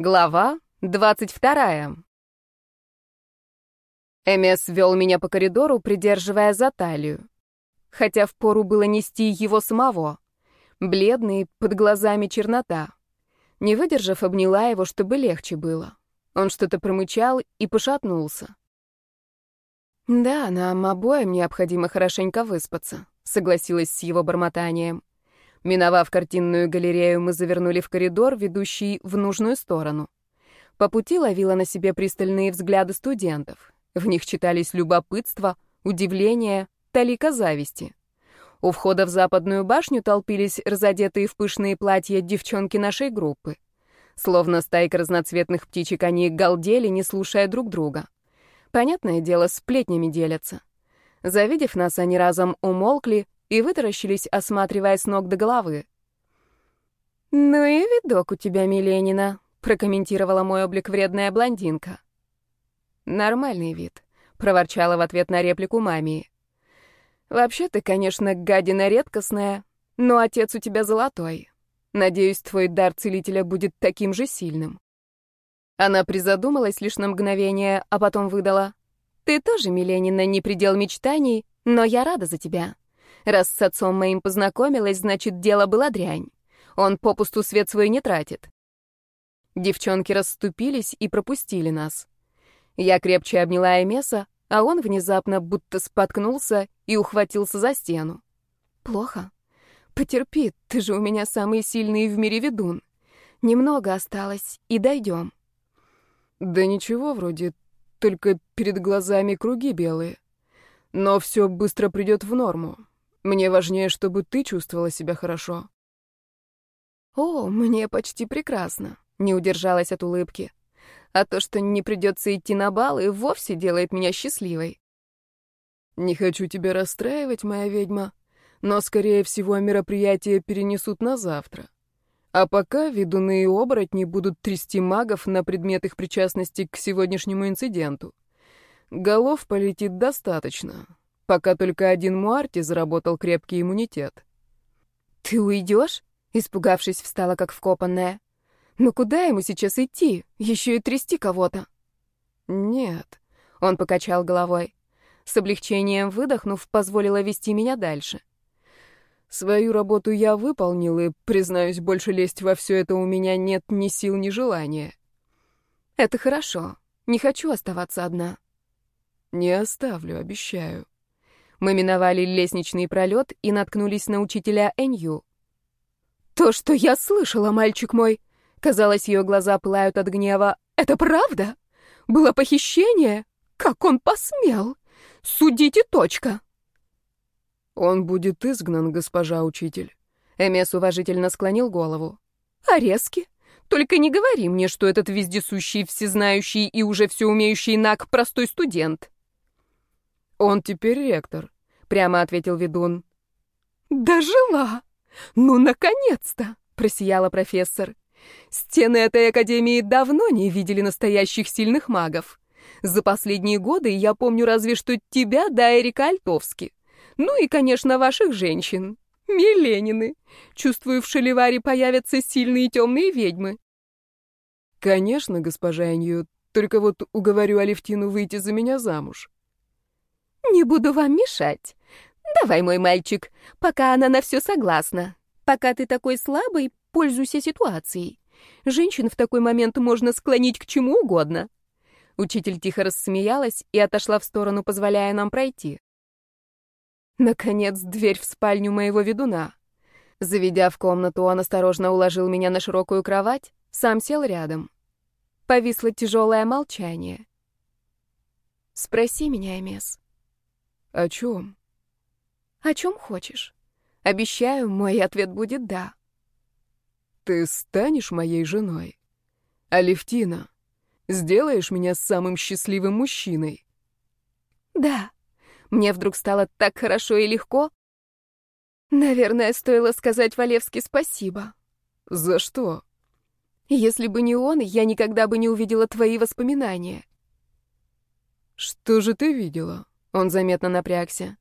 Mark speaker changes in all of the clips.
Speaker 1: Глава двадцать вторая. Эмес вел меня по коридору, придерживая за талию. Хотя впору было нести его самого. Бледный, под глазами чернота. Не выдержав, обняла его, чтобы легче было. Он что-то промычал и пошатнулся. «Да, нам обоим необходимо хорошенько выспаться», — согласилась с его бормотанием. Миновав картинную галерею, мы завернули в коридор, ведущий в нужную сторону. По пути ловила на себе пристальные взгляды студентов. В них читались любопытство, удивление, талика зависти. У входа в западную башню толпились разодетые в пышные платья девчонки нашей группы. Словно стайка разноцветных птичек они галдели, не слушая друг друга. Понятное дело, сплетнями делятся. Завидев нас, они разом умолкли, и вытаращились, осматривая с ног до головы. «Ну и видок у тебя, Миленина», — прокомментировала мой облик вредная блондинка. «Нормальный вид», — проворчала в ответ на реплику мамии. «Вообще ты, конечно, гадина редкостная, но отец у тебя золотой. Надеюсь, твой дар целителя будет таким же сильным». Она призадумалась лишь на мгновение, а потом выдала. «Ты тоже, Миленина, не предел мечтаний, но я рада за тебя. Раз с отцом моим познакомилась, значит, дело было дрянь. Он попусту свет свой не тратит. Девчонки расступились и пропустили нас. Я крепче обняла Эмеса, а он внезапно будто споткнулся и ухватился за стену. Плохо. Потерпи, ты же у меня самый сильный в мире ведун. Немного осталось, и дойдем.
Speaker 2: Да ничего вроде, только перед глазами круги белые. Но все быстро придет в норму. Мне важнее, чтобы ты чувствовала себя хорошо.
Speaker 1: О, мне почти прекрасно. Не удержалась от улыбки. А то, что не придется идти на бал, и вовсе делает меня счастливой.
Speaker 2: Не хочу тебя расстраивать, моя ведьма, но, скорее всего, мероприятие перенесут на завтра. А пока ведуны и оборотни будут трясти магов на предмет их причастности к сегодняшнему инциденту. Голов полетит достаточно, пока только один Муарти заработал крепкий иммунитет.
Speaker 1: «Ты уйдешь?» — испугавшись, встала как вкопанная. «Ну куда ему сейчас идти? Еще и трясти кого-то».
Speaker 2: «Нет», —
Speaker 1: он покачал головой. С облегчением выдохнув, позволила вести меня дальше.
Speaker 2: «Свою работу я выполнил, и, признаюсь, больше лезть во все это у меня нет ни сил, ни желания».
Speaker 1: «Это хорошо. Не хочу оставаться одна».
Speaker 2: «Не оставлю, обещаю».
Speaker 1: Мы миновали лестничный пролет и наткнулись на учителя Энью. «То, что я слышала, мальчик мой!» Казалось, ее глаза пылают от гнева. «Это правда? Было похищение? Как он посмел? Судите, точка!»
Speaker 2: «Он будет изгнан, госпожа учитель».
Speaker 1: Эмес уважительно склонил голову. «Арески? Только не говори мне, что этот вездесущий, всезнающий и уже все умеющий Нак простой студент».
Speaker 2: «Он теперь ректор», — прямо ответил ведун.
Speaker 1: «Дожила! Ну, наконец-то!» — просияла профессор. «Стены этой академии давно не видели настоящих сильных магов. За последние годы я помню разве что тебя да Эрика Альтовски. Ну и, конечно, ваших женщин. Миленины. Чувствую, в Шаливаре появятся сильные темные ведьмы».
Speaker 2: «Конечно, госпожа Энью, только вот уговорю Алевтину выйти за меня замуж».
Speaker 1: «Не буду вам мешать. Давай, мой мальчик, пока она на все согласна. Пока ты такой слабый, пользуйся ситуацией. Женщин в такой момент можно склонить к чему угодно». Учитель тихо рассмеялась и отошла в сторону, позволяя нам пройти. Наконец, дверь в спальню моего ведуна. Заведя в комнату, он осторожно уложил меня на широкую кровать, сам сел рядом. Повисло тяжелое молчание. «Спроси меня, Эмес».
Speaker 2: «О чем?»
Speaker 1: «О чем хочешь. Обещаю, мой ответ будет «да».
Speaker 2: «Ты станешь моей женой? Алевтина, сделаешь меня самым счастливым мужчиной?»
Speaker 1: «Да». Мне вдруг стало так хорошо и легко. Наверное, стоило сказать Валевски спасибо.
Speaker 2: «За что?»
Speaker 1: «Если бы не он, я никогда бы не увидела твои воспоминания».
Speaker 2: «Что же ты видела?» Он заметно напрягся.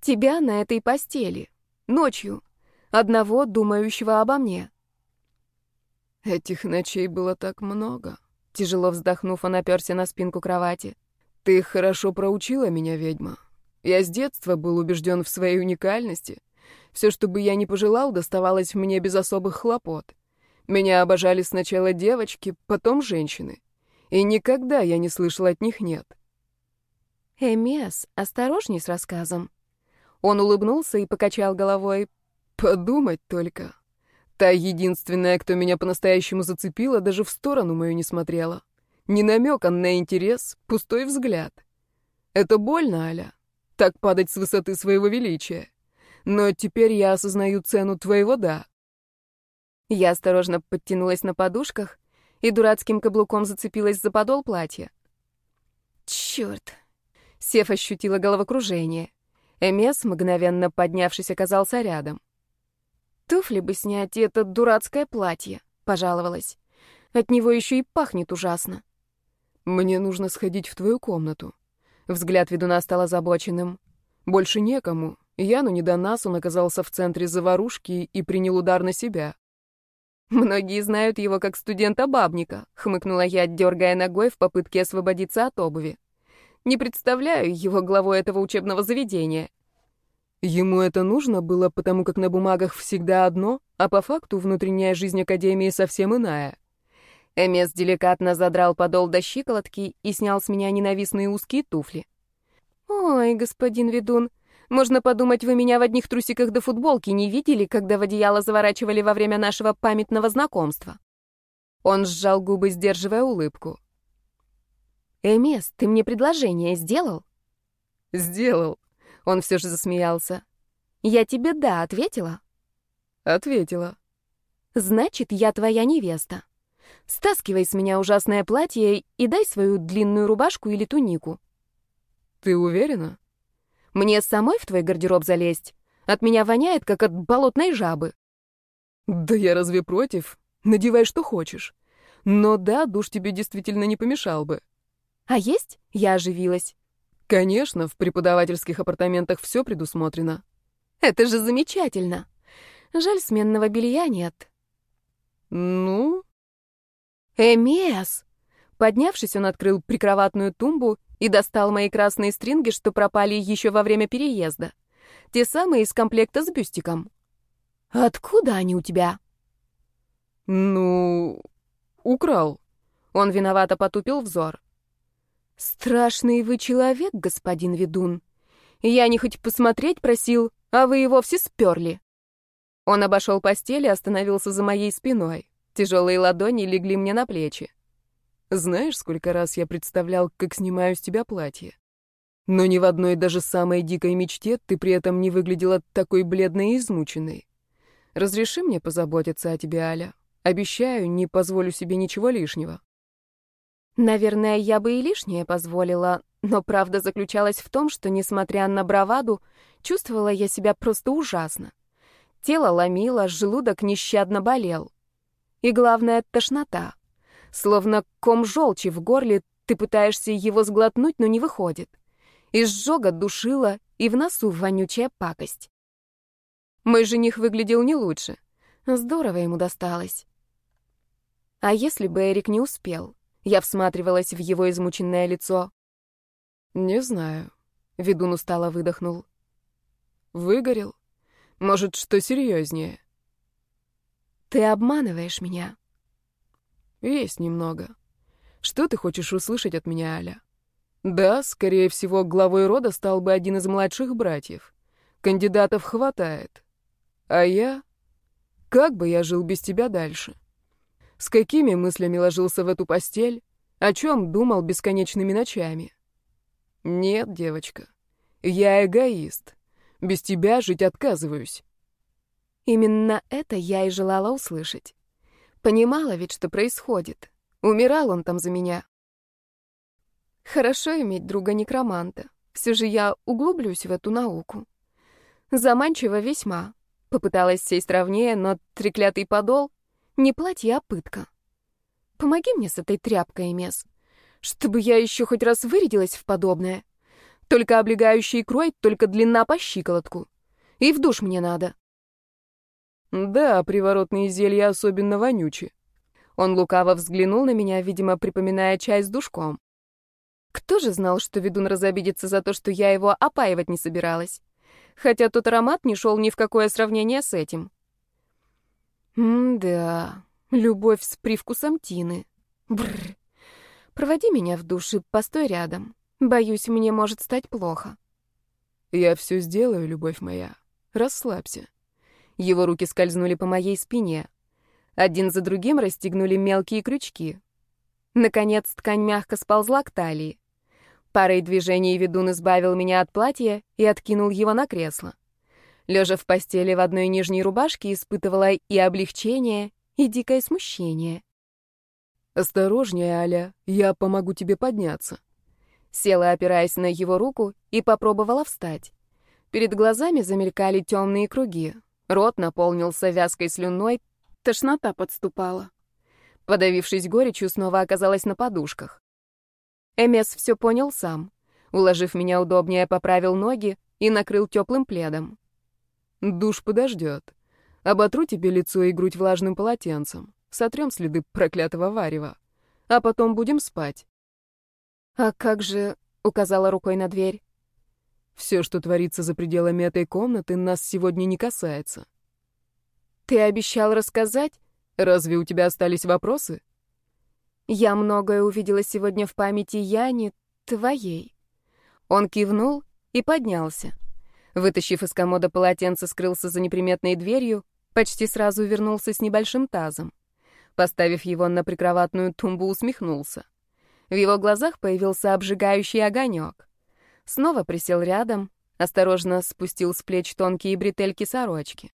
Speaker 1: «Тебя на этой постели. Ночью. Одного, думающего обо мне».
Speaker 2: Этих ночей было так много.
Speaker 1: Тяжело вздохнув, он оперся на спинку кровати.
Speaker 2: Ты хорошо проучила меня, ведьма. Я с детства был убежден в своей уникальности. Все, что бы я ни пожелал, доставалось мне без особых хлопот. Меня обожали сначала девочки, потом женщины. И никогда я не слышал от них «нет».
Speaker 1: «Эмес, осторожней с рассказом». Он улыбнулся и покачал головой.
Speaker 2: «Подумать только. Та единственная, кто меня по-настоящему зацепила, даже в сторону мою не смотрела. Ни намека на интерес, пустой взгляд. Это больно, Аля, так падать с высоты своего величия. Но теперь я осознаю цену твоего «да».
Speaker 1: Я осторожно подтянулась на подушках и дурацким каблуком зацепилась за подол платья. Черт! Сев ощутила головокружение. Эмес, мгновенно поднявшись, оказался рядом. «Туфли бы снять и это дурацкое платье», — пожаловалась. «От него еще и пахнет ужасно».
Speaker 2: «Мне нужно сходить в твою комнату». Взгляд ведуна стал озабоченным. «Больше некому. Яну не до нас, он оказался в центре заварушки и принял удар на себя».
Speaker 1: «Многие знают его как студента-бабника», — хмыкнула я, дергая ногой в попытке освободиться от обуви. «Не представляю его главой этого учебного заведения».
Speaker 2: Ему это нужно было, потому как на бумагах всегда одно, а по факту внутренняя жизнь Академии совсем иная.
Speaker 1: Эмес деликатно задрал подол до щиколотки и снял с меня ненавистные узкие туфли. «Ой, господин ведун, можно подумать, вы меня в одних трусиках до футболки не видели, когда в одеяло заворачивали во время нашего памятного знакомства». Он сжал губы, сдерживая улыбку. «Эмес, ты мне предложение сделал?»
Speaker 2: «Сделал», он все же засмеялся.
Speaker 1: «Я тебе «да» ответила?»
Speaker 2: «Ответила».
Speaker 1: «Значит, я твоя невеста. Стаскивай с меня ужасное платье и дай свою длинную рубашку или тунику».
Speaker 2: «Ты уверена?»
Speaker 1: «Мне самой в твой гардероб залезть? От меня воняет, как от болотной жабы».
Speaker 2: «Да я разве против? Надевай, что хочешь. Но да, душ тебе действительно не помешал бы».
Speaker 1: «А есть?» — я оживилась.
Speaker 2: Конечно, в преподавательских апартаментах все предусмотрено.
Speaker 1: Это же замечательно. Жаль, сменного белья нет.
Speaker 2: Ну?
Speaker 1: Эмес! Поднявшись, он открыл прикроватную тумбу и достал мои красные стринги, что пропали еще во время переезда. Те самые из комплекта с бюстиком. Откуда они у тебя?
Speaker 2: Ну, украл.
Speaker 1: Он виновато потупил взор. «Страшный вы человек, господин ведун. Я не хоть посмотреть просил, а вы и вовсе сперли». Он обошел постель и остановился за моей спиной. Тяжелые ладони легли мне на плечи.
Speaker 2: «Знаешь, сколько раз я представлял, как снимаю с тебя платье? Но ни в одной даже самой дикой мечте ты при этом не выглядела такой бледной и измученной. Разреши мне позаботиться о тебе, Аля. Обещаю, не позволю себе ничего лишнего».
Speaker 1: Наверное, я бы и лишнее позволила, но правда заключалась в том, что, несмотря на браваду, чувствовала я себя просто ужасно. Тело ломило, желудок нещадно болел. И главное — тошнота. Словно ком желчи в горле, ты пытаешься его сглотнуть, но не выходит. Изжога душила, и в носу вонючая пакость. Мой жених выглядел не лучше. Здорово ему досталось. А если бы Эрик не успел? Я всматривалась в его измученное лицо.
Speaker 2: «Не знаю», — ведун устало выдохнул. «Выгорел? Может, что серьезнее?»
Speaker 1: «Ты обманываешь меня».
Speaker 2: «Есть немного. Что ты хочешь услышать от меня, Аля?» «Да, скорее всего, главой рода стал бы один из младших братьев. Кандидатов хватает. А я... Как бы я жил без тебя дальше?» С какими мыслями ложился в эту постель? О чем думал бесконечными ночами? Нет, девочка, я эгоист. Без тебя жить отказываюсь.
Speaker 1: Именно это я и желала услышать. Понимала ведь, что происходит. Умирал он там за меня. Хорошо иметь друга-некроманта. Все же я углублюсь в эту науку. Заманчиво весьма. Попыталась сесть ровнее, но треклятый подол не платье, а пытка. Помоги мне с этой тряпкой, Мес. Чтобы я еще хоть раз вырядилась в подобное. Только облегающий крой, только длина по щиколотку. И в душ мне надо.
Speaker 2: Да, приворотные зелья особенно вонючи.
Speaker 1: Он лукаво взглянул на меня, видимо, припоминая чай с душком. Кто же знал, что ведун разобидится за то, что я его опаивать не собиралась? Хотя тот аромат не шел ни в какое сравнение с этим. М-да, любовь с привкусом тины. Бррр. Проводи меня в душ и постой рядом. Боюсь, мне может стать плохо.
Speaker 2: Я все сделаю, любовь моя. Расслабься.
Speaker 1: Его руки скользнули по моей спине. Один за другим расстегнули мелкие крючки. Наконец ткань мягко сползла к талии. Парой движений ведун избавил меня от платья и откинул его на кресло. Лежа в постели в одной нижней рубашке, испытывала и облегчение, и дикое смущение.
Speaker 2: «Осторожнее, Аля, я помогу тебе подняться».
Speaker 1: Села, опираясь на его руку, и попробовала встать. Перед глазами замелькали темные круги. Рот наполнился вязкой слюной, тошнота подступала. Подавившись горечью, снова оказалась на подушках. Эмес все понял сам. Уложив меня удобнее, поправил ноги и накрыл теплым пледом.
Speaker 2: «Душ подождет. Оботру тебе лицо и грудь влажным полотенцем. Сотрем следы проклятого варева. А потом будем спать».
Speaker 1: «А как же...» — указала рукой на дверь.
Speaker 2: «Все, что творится за пределами этой комнаты, нас сегодня не касается».
Speaker 1: «Ты обещал рассказать?»
Speaker 2: «Разве у тебя остались вопросы?»
Speaker 1: «Я многое увидела сегодня в памяти Яни, твоей». Он кивнул и поднялся. Вытащив из комода полотенце, скрылся за неприметной дверью, почти сразу вернулся с небольшим тазом. Поставив его на прикроватную тумбу, усмехнулся. В его глазах появился обжигающий огонек. Снова присел рядом, осторожно спустил с плеч тонкие бретельки сорочки.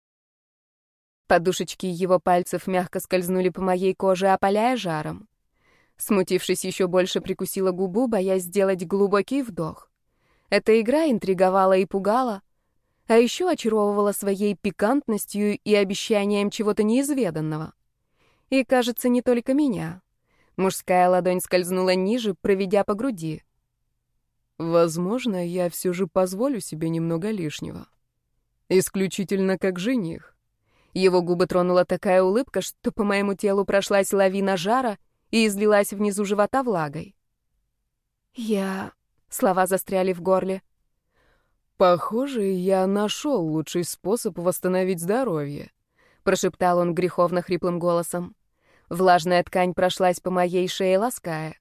Speaker 1: Подушечки его пальцев мягко скользнули по моей коже, опаляя жаром. Смутившись еще больше, прикусила губу, боясь сделать глубокий вдох. Эта игра интриговала и пугала, а еще очаровывала своей пикантностью и обещанием чего-то неизведанного. И, кажется, не только меня. Мужская ладонь скользнула ниже, проведя по груди.
Speaker 2: Возможно, я все же позволю себе немного лишнего. Исключительно как жених.
Speaker 1: Его губы тронула такая улыбка, что по моему телу прошлась лавина жара и излилась внизу живота влагой. Я... Слова застряли в горле.
Speaker 2: «Похоже, я нашел лучший способ восстановить здоровье», — прошептал он греховно хриплым голосом.
Speaker 1: Влажная ткань прошлась по моей шее, лаская.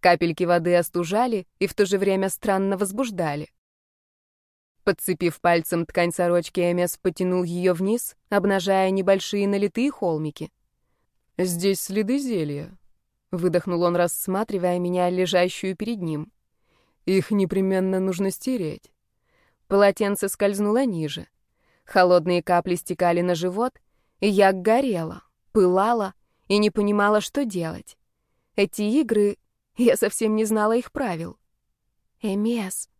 Speaker 1: Капельки воды остужали и в то же время странно возбуждали. Подцепив пальцем ткань сорочки, Эмес потянул ее вниз, обнажая небольшие налитые холмики.
Speaker 2: «Здесь следы зелья», — выдохнул он, рассматривая меня, лежащую перед ним. «Их непременно нужно стереть».
Speaker 1: Полотенце скользнуло ниже. Холодные капли стекали на живот, и я горела, пылала и не понимала, что делать. Эти игры я совсем не знала их правил. Эмес.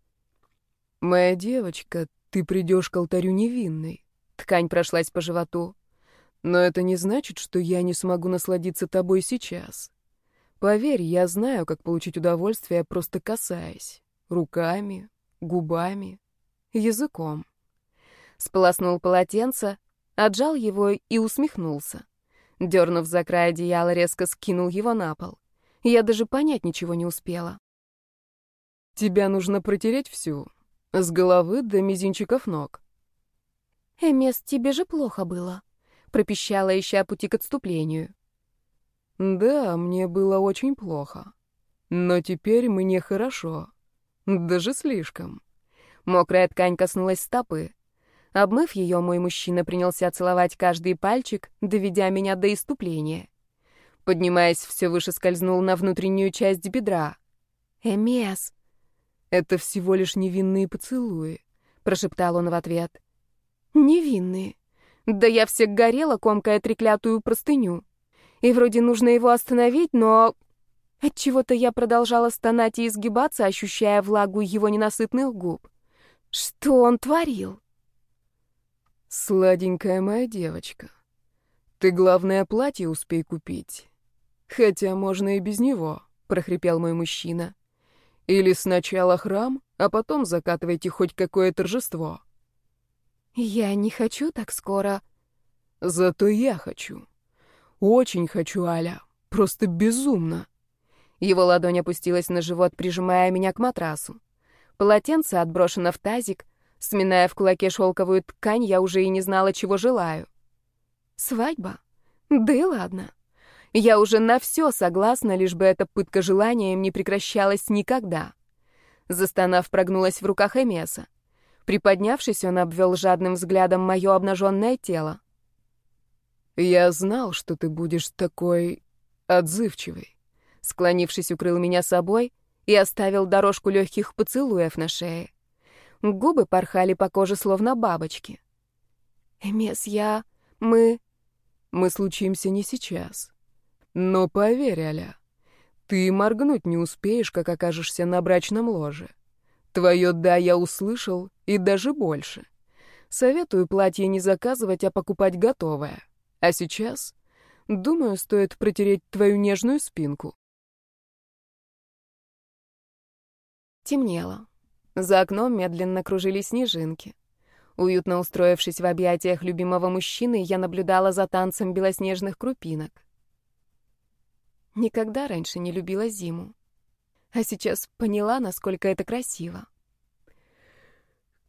Speaker 2: Моя девочка, ты придешь к алтарю невинной.
Speaker 1: Ткань прошлась по животу.
Speaker 2: Но это не значит, что я не смогу насладиться тобой сейчас. Поверь, я знаю, как получить удовольствие, просто касаясь. Руками, губами, языком.
Speaker 1: Сполоснул полотенце, отжал его и усмехнулся. Дернув за край одеяла, резко скинул его на пол. Я даже понять ничего не успела.
Speaker 2: Тебя нужно протереть всю, с головы до мизинчиков ног.
Speaker 1: Эмес, тебе же плохо было, пропищала, ища пути к отступлению.
Speaker 2: Да, мне было очень плохо. Но теперь мне хорошо. Даже слишком.
Speaker 1: Мокрая ткань коснулась стопы. Обмыв ее, мой мужчина принялся целовать каждый пальчик, доведя меня до иступления. Поднимаясь, все выше скользнул на внутреннюю часть бедра. «Эмес!»
Speaker 2: «Это всего лишь невинные поцелуи», — прошептал он в ответ.
Speaker 1: «Невинные? Да я все горела, комкая треклятую простыню. И вроде нужно его остановить, но...» Отчего-то я продолжала стонать и изгибаться, ощущая влагу его ненасытных губ. Что он творил?
Speaker 2: Сладенькая моя девочка, ты главное платье успей купить. Хотя можно и без него, прохрипел мой мужчина. Или сначала храм, а потом закатывайте хоть какое торжество.
Speaker 1: Я не хочу так скоро.
Speaker 2: Зато я хочу. Очень хочу, Аля. Просто безумно.
Speaker 1: Его ладонь опустилась на живот, прижимая меня к матрасу. Полотенце отброшено в тазик. Сминая в кулаке шелковую ткань, я уже и не знала, чего желаю. Свадьба? Да и ладно. Я уже на все согласна, лишь бы эта пытка желанием не прекращалась никогда. Застонав, прогнулась в руках Эмеса. Приподнявшись, он обвел жадным взглядом мое обнаженное тело.
Speaker 2: «Я знал, что ты будешь такой отзывчивый».
Speaker 1: Склонившись, укрыл меня собой и оставил дорожку легких поцелуев на шее. Губы порхали по коже, словно бабочки. «Эмес, я... мы...»
Speaker 2: «Мы случимся не сейчас. Но поверь, Аля, ты моргнуть не успеешь, как окажешься на брачном ложе. Твое «да» я услышал, и даже больше. Советую платье не заказывать, а покупать готовое. А сейчас, думаю, стоит протереть твою нежную спинку.
Speaker 1: Темнело. За окном медленно кружили снежинки. Уютно устроившись в объятиях любимого мужчины, я наблюдала за танцем белоснежных крупинок. Никогда раньше не любила зиму. А сейчас поняла, насколько это красиво.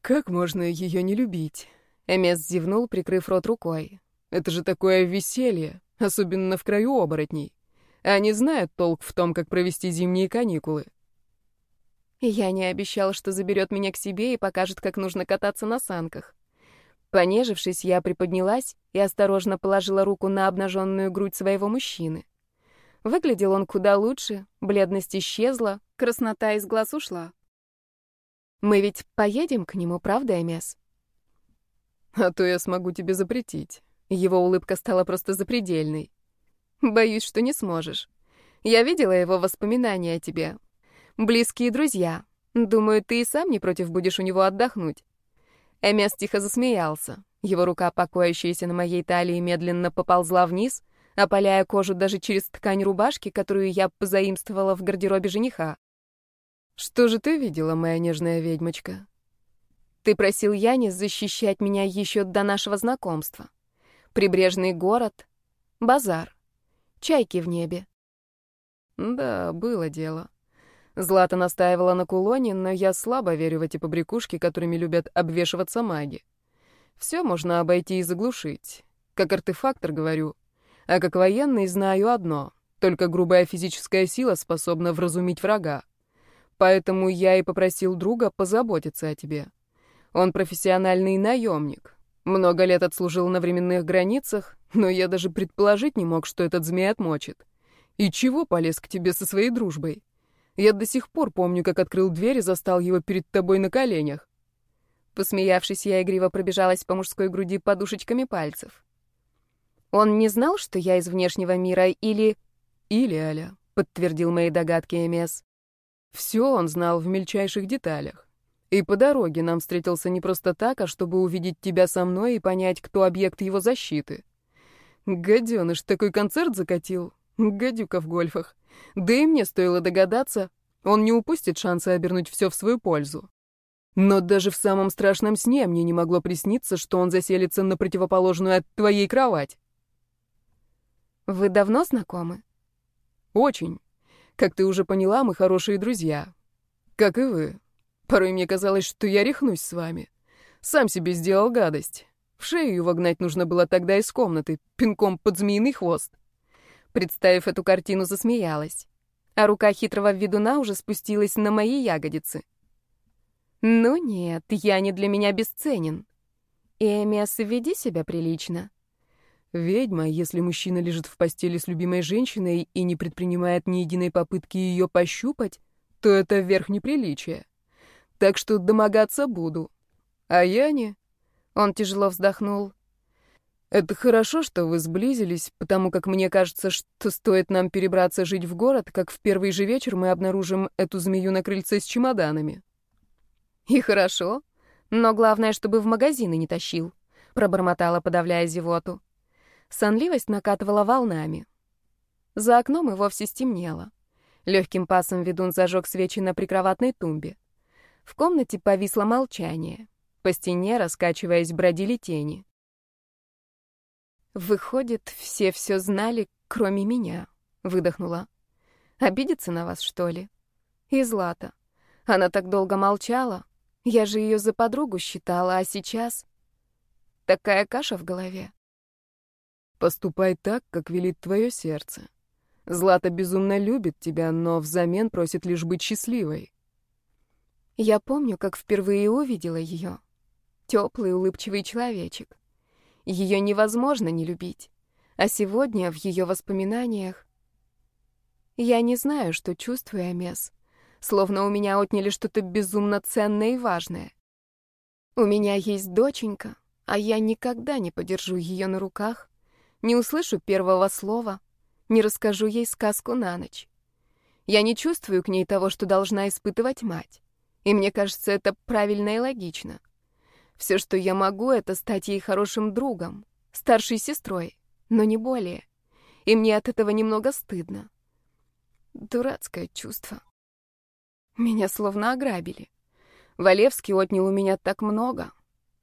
Speaker 2: «Как можно ее не любить?»
Speaker 1: Эмес зевнул, прикрыв рот рукой.
Speaker 2: «Это же такое веселье, особенно в краю оборотней. Они знают толк в том, как провести зимние каникулы.
Speaker 1: Я не обещал, что заберет меня к себе и покажет, как нужно кататься на санках. Понежившись, я приподнялась и осторожно положила руку на обнаженную грудь своего мужчины. Выглядел он куда лучше, бледность исчезла, краснота из глаз ушла. Мы ведь поедем к нему, правда, Эмес?
Speaker 2: А то я смогу тебе запретить.
Speaker 1: Его улыбка стала просто запредельной. Боюсь, что не сможешь. Я видела его воспоминания о тебе. Близкие друзья. Думаю, ты и сам не против будешь у него отдохнуть». Эмес тихо засмеялся. Его рука, покоящаяся на моей талии, медленно поползла вниз, опаляя кожу даже через ткань рубашки, которую я позаимствовала в гардеробе жениха.
Speaker 2: «Что же ты видела, моя нежная ведьмочка?»
Speaker 1: «Ты просил Янис защищать меня еще до нашего знакомства. Прибрежный город, базар, чайки в небе».
Speaker 2: «Да, было дело. Злата настаивала на кулоне, но я слабо верю в эти побрякушки, которыми любят обвешиваться маги. Все можно обойти и заглушить. Как артефактор говорю. А как военный знаю одно. Только грубая физическая сила способна вразумить врага. Поэтому я и попросил друга позаботиться о тебе. Он профессиональный наемник. Много лет отслужил на временных границах, но я даже предположить не мог, что этот змей отмочит. И чего полез к тебе со своей дружбой? Я до сих пор помню, как открыл дверь и застал его перед тобой на коленях.
Speaker 1: Посмеявшись, я игриво пробежалась по мужской груди подушечками пальцев. Он не знал, что я из внешнего мира, или...
Speaker 2: Или, Аля, подтвердил мои догадки МС. Все он знал в мельчайших деталях. И по дороге нам встретился не просто так, а чтобы увидеть тебя со мной и понять, кто объект его защиты. Гаденыш такой концерт закатил. Гадюка в гольфах. Да и мне стоило догадаться, он не упустит шанса обернуть все в свою пользу. Но даже в самом страшном сне мне не могло присниться, что он заселится на противоположную от твоей кровать.
Speaker 1: Вы давно знакомы?
Speaker 2: Очень. Как ты уже поняла, мы хорошие друзья. Как и вы. Порой мне казалось, что я рехнусь с вами. Сам себе сделал гадость. В шею его гнать нужно было тогда из комнаты, пинком под змеиный хвост.
Speaker 1: Представив эту картину, засмеялась. А рука хитрого ведуна уже спустилась на мои ягодицы. «Ну нет, я не для меня бесценен. Эмиас, веди себя прилично».
Speaker 2: Ведьма, если мужчина лежит в постели с любимой женщиной и не предпринимает ни единой попытки ее пощупать, то это верх неприличия. Так что домогаться буду. А я не...
Speaker 1: Он тяжело вздохнул.
Speaker 2: Это хорошо, что вы сблизились, потому как мне кажется, что стоит нам перебраться жить в город, как в первый же вечер мы обнаружим эту змею на крыльце с чемоданами.
Speaker 1: И хорошо, но главное, чтобы в магазины не тащил, пробормотала, подавляя зевоту. Сонливость накатывала волнами. За окном и вовсе стемнело. Легким пасом ведун зажег свечи на прикроватной тумбе. В комнате повисло молчание. По стене, раскачиваясь, бродили тени. Выходит, все все знали, кроме меня, выдохнула. Обидится на вас, что ли? И Злата. Она так долго молчала. Я же ее за подругу считала, а сейчас... Такая каша в голове.
Speaker 2: Поступай так, как велит твое сердце. Злата безумно любит тебя, но взамен просит лишь быть счастливой.
Speaker 1: Я помню, как впервые увидела ее. Теплый, улыбчивый человечек. Ее невозможно не любить. А сегодня в ее воспоминаниях... Я не знаю, что чувствую, Амес. Словно у меня отняли что-то безумно ценное и важное. У меня есть доченька, а я никогда не подержу ее на руках, не услышу первого слова, не расскажу ей сказку на ночь. Я не чувствую к ней того, что должна испытывать мать. И мне кажется, это правильно и логично. Все, что я могу, это стать ей хорошим другом, старшей сестрой, но не более. И мне от этого немного стыдно. Дурацкое чувство. Меня словно ограбили. Валевский отнял у меня так много.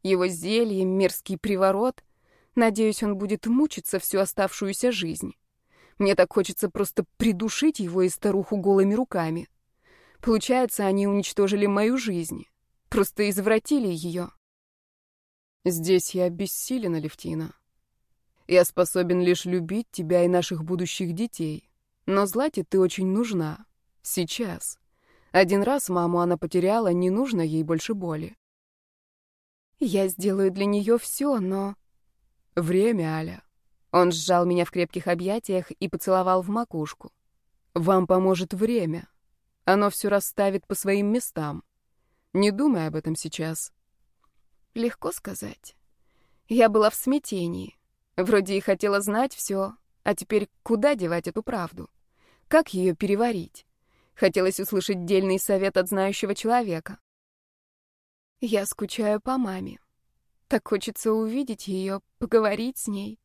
Speaker 1: Его зелье, мерзкий приворот — Надеюсь, он будет мучиться всю оставшуюся жизнь. Мне так хочется просто придушить его и старуху голыми руками. Получается, они уничтожили мою жизнь. Просто извратили ее.
Speaker 2: Здесь я бессилен, Алевтина. Я способен лишь любить тебя и наших будущих детей. Но Злате ты очень нужна. Сейчас. Один раз маму она потеряла, не нужно ей больше боли.
Speaker 1: Я сделаю для нее все, но...
Speaker 2: Время, Аля.
Speaker 1: Он сжал меня в крепких объятиях и поцеловал в макушку.
Speaker 2: Вам поможет время. Оно все расставит по своим местам. Не думай об этом сейчас.
Speaker 1: Легко сказать. Я была в смятении. Вроде и хотела знать все, а теперь куда девать эту правду? Как ее переварить? Хотелось услышать дельный совет от знающего человека. Я скучаю по маме. Так хочется увидеть ее, поговорить с ней.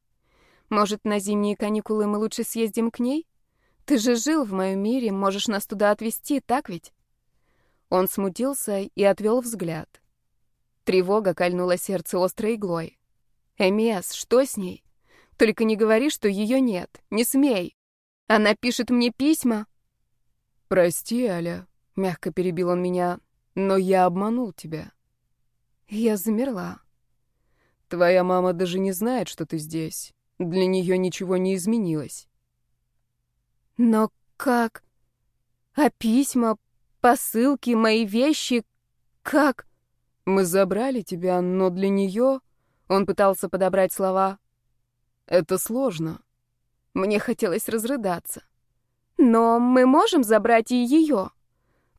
Speaker 1: Может, на зимние каникулы мы лучше съездим к ней? Ты же жил в моем мире, можешь нас туда отвезти, так ведь? Он смутился и отвел взгляд. Тревога кольнула сердце острой иглой. «Эмиас, что с ней? Только не говори, что ее нет. Не смей. Она пишет мне письма».
Speaker 2: «Прости, Аля», — мягко перебил он меня, — «но я обманул тебя».
Speaker 1: Я замерла.
Speaker 2: Твоя мама даже не знает, что ты здесь. Для нее ничего не изменилось.
Speaker 1: Но как? А письма, посылки, мои вещи, как?
Speaker 2: Мы забрали тебя, но для нее... Он пытался подобрать слова. Это сложно.
Speaker 1: Мне хотелось разрыдаться. Но мы можем забрать и ее.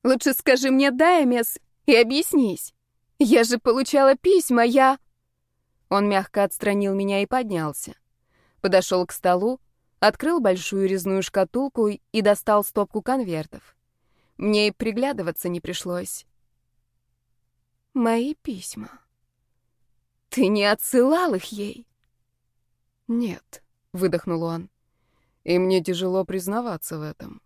Speaker 1: Лучше скажи мне «да», Эмес, и объяснись. Я же получала письма, я... Он мягко отстранил меня и поднялся. Подошел к столу, открыл большую резную шкатулку и достал стопку конвертов. Мне и приглядываться не пришлось. Мои письма. Ты не отсылал их ей?
Speaker 2: Нет, выдохнул он. И мне тяжело признаваться в этом.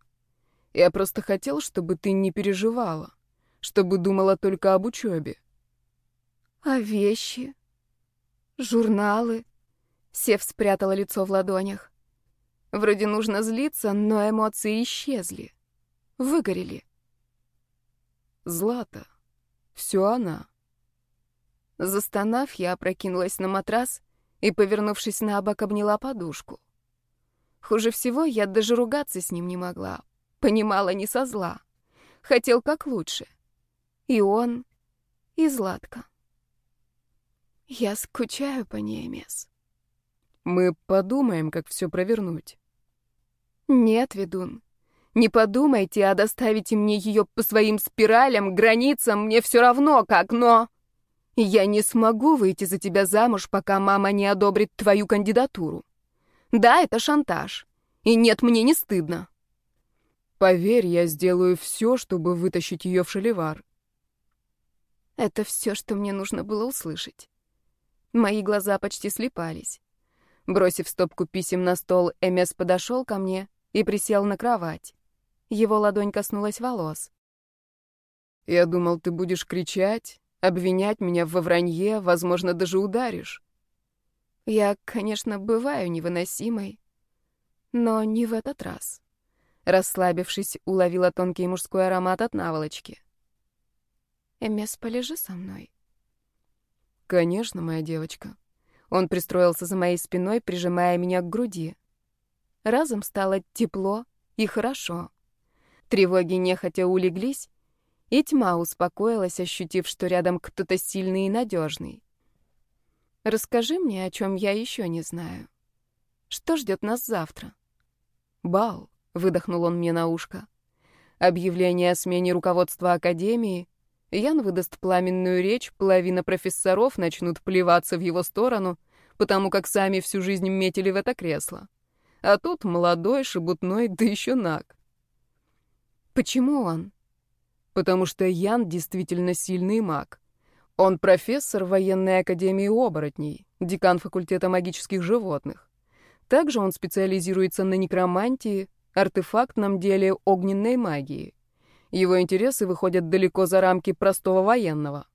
Speaker 2: Я просто хотел, чтобы ты не переживала, чтобы думала только об учебе.
Speaker 1: А вещи? Журналы. Сев спрятала лицо в ладонях. Вроде нужно злиться, но эмоции исчезли. Выгорели.
Speaker 2: Злата. Все она.
Speaker 1: Застонав, я опрокинулась на матрас и, повернувшись на бок, обняла подушку. Хуже всего, я даже ругаться с ним не могла. Понимала не со зла. Хотел как лучше. И он, и Златка. Я скучаю по ней, Мес.
Speaker 2: Мы подумаем, как все провернуть.
Speaker 1: Нет, ведун. Не подумайте, а доставите мне ее по своим спиралям, границам, мне все равно как, но... Я не смогу выйти за тебя замуж, пока мама не одобрит твою кандидатуру. Да, это шантаж. И нет, мне не стыдно.
Speaker 2: Поверь, я сделаю все, чтобы вытащить ее в шалевар.
Speaker 1: Это все, что мне нужно было услышать. Мои глаза почти слепались. Бросив стопку писем на стол, Эмес подошел ко мне и присел на кровать. Его ладонь коснулась волос.
Speaker 2: «Я думал, ты будешь кричать, обвинять меня во вранье, возможно, даже ударишь».
Speaker 1: Я, конечно, бываю невыносимой, но не в этот раз. Расслабившись, уловила тонкий мужской аромат от наволочки. «Эмес, полежи со мной».
Speaker 2: «Конечно, моя девочка».
Speaker 1: Он пристроился за моей спиной, прижимая меня к груди. Разом стало тепло и хорошо. Тревоги нехотя улеглись, и тьма успокоилась, ощутив, что рядом кто-то сильный и надежный. Расскажи мне, о чем я еще не знаю. Что ждет нас завтра?
Speaker 2: Бал, выдохнул он мне на ушко. Объявление о смене руководства Академии. Ян выдаст пламенную речь, половина профессоров начнут плеваться в его сторону, потому как сами всю жизнь метили в это кресло. А тут молодой, шебутной, да еще наг.
Speaker 1: Почему он?
Speaker 2: Потому что Ян действительно сильный маг. Он профессор военной академии оборотней, декан факультета магических животных. Также он специализируется на некромантии, артефактном деле огненной магии. Его интересы выходят далеко за рамки простого военного.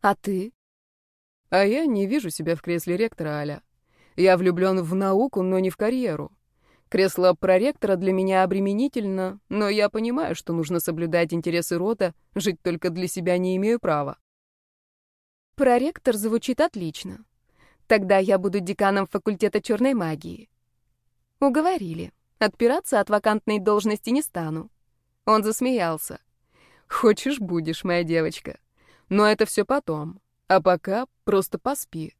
Speaker 1: А ты?
Speaker 2: А я не вижу себя в кресле ректора, Аля. Я влюблен в науку, но не в карьеру. Кресло проректора для меня обременительно, но я понимаю, что нужно соблюдать интересы рода, жить только для себя не имею права.
Speaker 1: Проректор звучит отлично. Тогда я буду деканом факультета черной магии. Уговорили. Отпираться от вакантной должности не стану. Он засмеялся.
Speaker 2: Хочешь, будешь, моя девочка. Но это все потом. А пока просто поспи.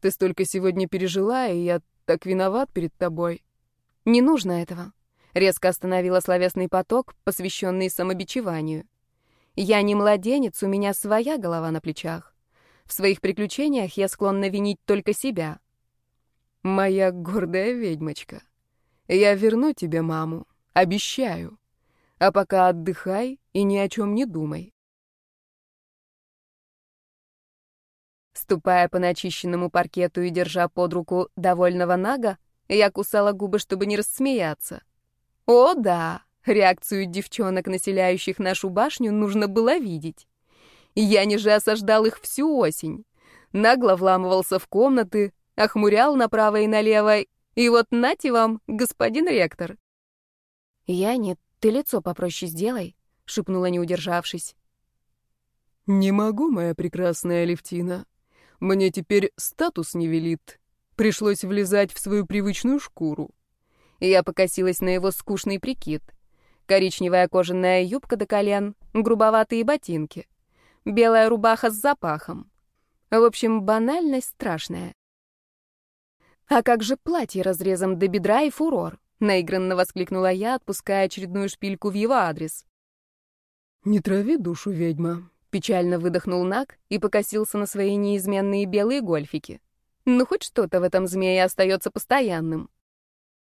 Speaker 2: Ты столько сегодня пережила, и я так виноват перед тобой.
Speaker 1: Не нужно этого. Резко остановила словесный поток, посвященный самобичеванию. Я не младенец, у меня своя голова на плечах. В своих приключениях я склонна винить только себя.
Speaker 2: Моя гордая ведьмочка. Я верну тебе маму, обещаю. А пока отдыхай и ни о чем не думай.
Speaker 1: Ступая по начищенному паркету и держа под руку довольного Нага, я кусала губы, чтобы не рассмеяться. О, да, реакцию девчонок, населяющих нашу башню, нужно было видеть. Я не же осаждал их всю осень. Нагло вламывался в комнаты, охмурял направо и налево, и вот нате вам, господин ректор. «Я нет, ты лицо попроще сделай», — шепнула, не удержавшись.
Speaker 2: «Не могу, моя прекрасная Левтина. Мне теперь статус не велит. Пришлось влезать в свою привычную шкуру».
Speaker 1: Я покосилась на его скучный прикид. Коричневая кожаная юбка до колен, грубоватые ботинки белая рубаха с запахом. В общем, банальность страшная. «А как же платье разрезом до бедра и фурор?» — наигранно воскликнула я, отпуская очередную шпильку в его адрес.
Speaker 2: «Не трави душу, ведьма», —
Speaker 1: печально выдохнул Нак и покосился на свои неизменные белые гольфики. «Ну, хоть что-то в этом змее остается постоянным».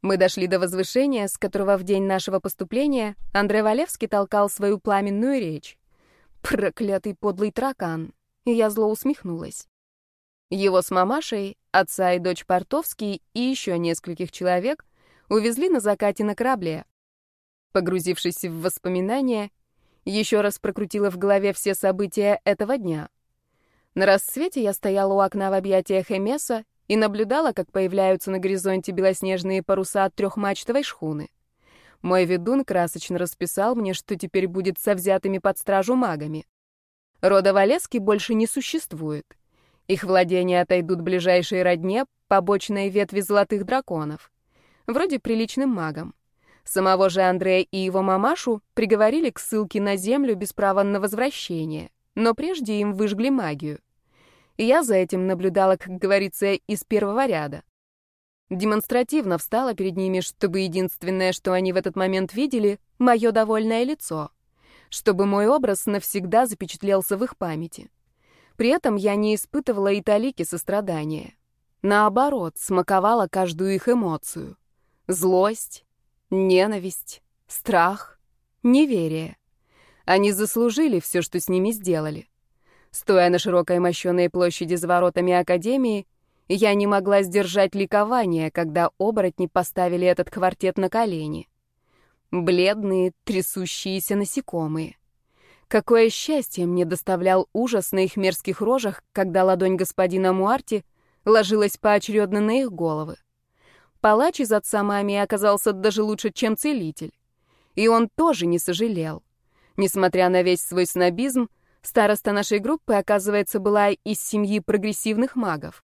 Speaker 1: Мы дошли до возвышения, с которого в день нашего поступления Андрей Валевский толкал свою пламенную речь. Проклятый подлый таракан. Я зло усмехнулась. Его с мамашей, отца и дочь Портовский и еще нескольких человек увезли на закате на корабле. Погрузившись в воспоминания, еще раз прокрутила в голове все события этого дня. На рассвете я стояла у окна в объятиях Эмеса и наблюдала, как появляются на горизонте белоснежные паруса от трехмачтовой шхуны. Мой ведун красочно расписал мне, что теперь будет со взятыми под стражу магами. Рода Валески больше не существует. Их владения отойдут ближайшей родне, побочной ветви золотых драконов. Вроде приличным магам. Самого же Андрея и его мамашу приговорили к ссылке на землю без права на возвращение, но прежде им выжгли магию. Я за этим наблюдала, как говорится, из первого ряда. Демонстративно встала перед ними, чтобы единственное, что они в этот момент видели, — мое довольное лицо. Чтобы мой образ навсегда запечатлелся в их памяти. При этом я не испытывала и талики сострадания. Наоборот, смаковала каждую их эмоцию. Злость, ненависть, страх, неверие. Они заслужили все, что с ними сделали. Стоя на широкой мощенной площади за воротами Академии, я не могла сдержать ликование, когда оборотни поставили этот квартет на колени. Бледные, трясущиеся насекомые. Какое счастье мне доставлял ужас на их мерзких рожах, когда ладонь господина Муарти ложилась поочередно на их головы. Палач из отца маме оказался даже лучше, чем целитель. И он тоже не сожалел. Несмотря на весь свой снобизм, староста нашей группы, оказывается, была из семьи прогрессивных магов.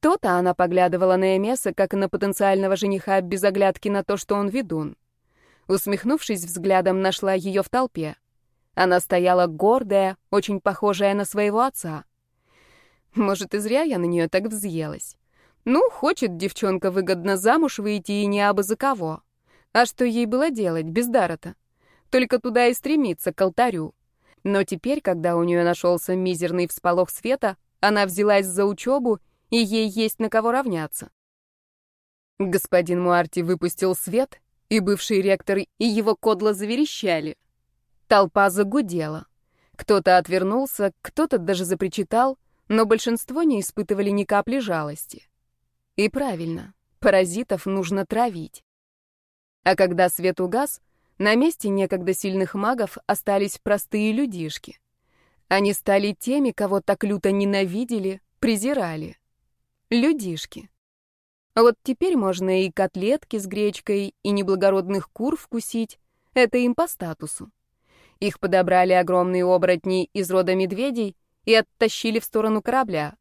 Speaker 1: То-то она поглядывала на Эмеса, как на потенциального жениха, без оглядки на то, что он ведун. Усмехнувшись взглядом, нашла ее в толпе. Она стояла гордая, очень похожая на своего отца. Может, и зря я на нее так взъелась. Ну, хочет девчонка выгодно замуж выйти и не абы за кого. А что ей было делать без дара-то? Только туда и стремиться, к алтарю. Но теперь, когда у нее нашелся мизерный всполох света, она взялась за учебу, и ей есть на кого равняться. Господин Муарти выпустил свет, и бывший ректор и его кодло заверещали. Толпа загудела. Кто-то отвернулся, кто-то даже запричитал, но большинство не испытывали ни капли жалости. И правильно, паразитов нужно травить. А когда свет угас, на месте некогда сильных магов остались простые людишки. Они стали теми, кого так люто ненавидели, презирали. Людишки. А вот теперь можно и котлетки с гречкой, и неблагородных кур вкусить. Это им по статусу. Их подобрали огромные оборотни из рода медведей и оттащили в сторону корабля.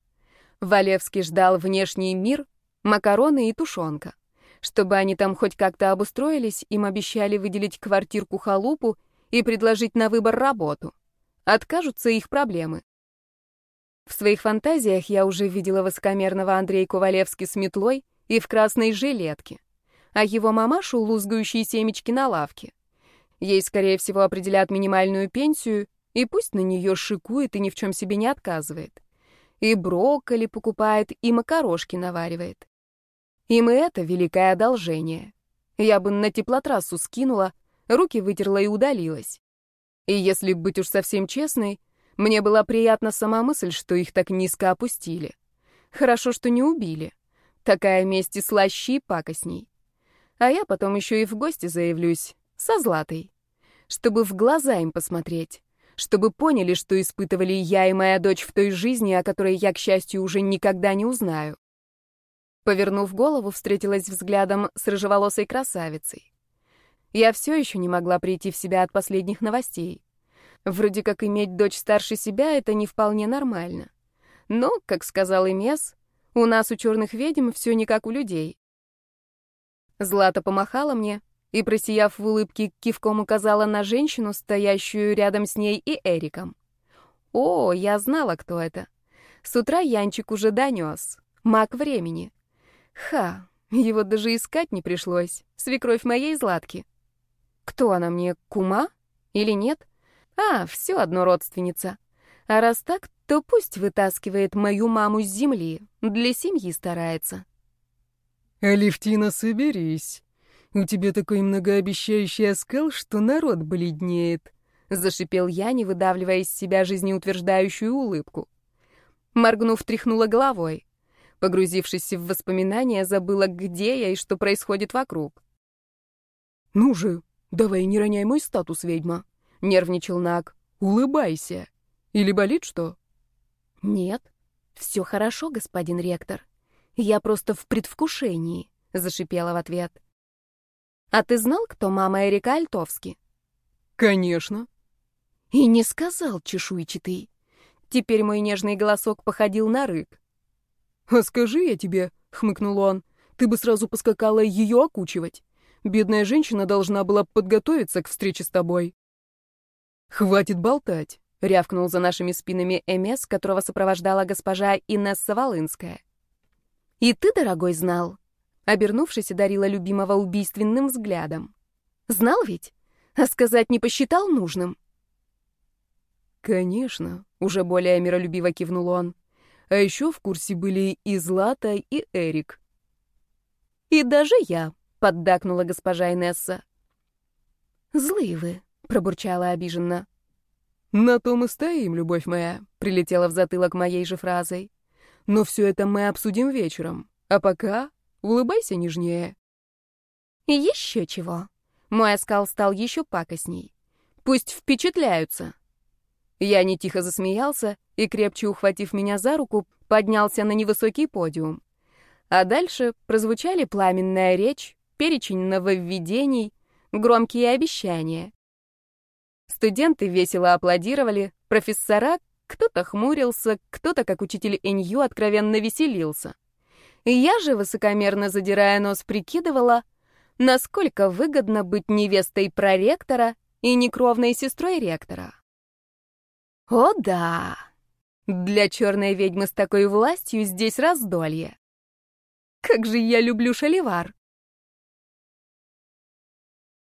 Speaker 1: Валевский ждал внешний мир, макароны и тушенка. Чтобы они там хоть как-то обустроились, им обещали выделить квартирку-халупу и предложить на выбор работу. Откажутся их проблемы. В своих фантазиях я уже видела высокомерного Андрея Ковалевски с метлой и в красной жилетке, а его мамашу, лузгающие семечки на лавке. Ей, скорее всего, определят минимальную пенсию, и пусть на нее шикует и ни в чем себе не отказывает. И брокколи покупает, и макарошки наваривает. Им и это великое одолжение. Я бы на теплотрассу скинула, руки вытерла и удалилась. И если быть уж совсем честной, мне была приятна сама мысль, что их так низко опустили. Хорошо, что не убили. Такая месть и слаще и пакостней. А я потом еще и в гости заявлюсь, со Златой. Чтобы в глаза им посмотреть. Чтобы поняли, что испытывали я и моя дочь в той жизни, о которой я, к счастью, уже никогда не узнаю. Повернув голову, встретилась взглядом с рыжеволосой красавицей. Я все еще не могла прийти в себя от последних новостей. Вроде как иметь дочь старше себя — это не вполне нормально. Но, как сказал Имес, у нас, у черных ведьм, все не как у людей. Злата помахала мне и, просияв в улыбке, кивком указала на женщину, стоящую рядом с ней и Эриком. О, я знала, кто это. С утра Янчик уже донес. Маг времени. Ха, его даже искать не пришлось. Свекровь моей Златки. Кто она мне, кума? Или нет? А, все одно родственница. А раз так, то пусть вытаскивает мою маму с земли. Для семьи старается.
Speaker 2: Алевтина, соберись. У тебя такой многообещающий оскал, что народ бледнеет. Зашипел я, не выдавливая из себя жизнеутверждающую улыбку. Моргнув, тряхнула головой. Погрузившись в воспоминания, забыла, где я и что происходит вокруг. «Ну же, давай не роняй мой статус, ведьма», — нервничал Наг. «Улыбайся. Или болит что?»
Speaker 1: «Нет, все хорошо, господин ректор. Я просто в предвкушении», — зашипела в ответ. «А ты знал, кто мама Эрика Альтовски?»
Speaker 2: «Конечно».
Speaker 1: «И не сказал, чешуйчатый». Теперь мой нежный голосок походил на рык.
Speaker 2: «А скажи я тебе», — хмыкнул он, — «ты бы сразу поскакала ее окучивать. Бедная женщина должна была подготовиться к встрече с тобой». «Хватит болтать», — рявкнул за нашими спинами Эмес, которого сопровождала госпожа Инесса Волынская.
Speaker 1: «И ты, дорогой, знал?» Обернувшись, одарила любимого убийственным взглядом. «Знал ведь? А сказать не посчитал нужным?»
Speaker 2: «Конечно», — уже более миролюбиво кивнул он. «А еще в курсе были и Злата, и Эрик».
Speaker 1: «И даже я», — поддакнула госпожа Инесса. «Злые вы», пробурчала обиженно.
Speaker 2: «На том и стоим, любовь моя», — прилетела в затылок моей же фразой. «Но все это мы обсудим вечером. А пока улыбайся нежнее».
Speaker 1: «Еще чего». Мой оскал стал еще пакостней. «Пусть впечатляются».
Speaker 2: Я не тихо засмеялся и, крепче ухватив меня за руку,
Speaker 1: поднялся на невысокий подиум. А дальше прозвучали пламенная речь, перечень нововведений, громкие обещания. Студенты весело аплодировали, профессора кто-то хмурился, кто-то, как учитель Энью, откровенно веселился. Я же, высокомерно задирая нос, прикидывала, насколько выгодно быть невестой проректора и некровной сестрой ректора. О да! Для черной ведьмы с такой властью здесь раздолье. Как же я люблю шаливар!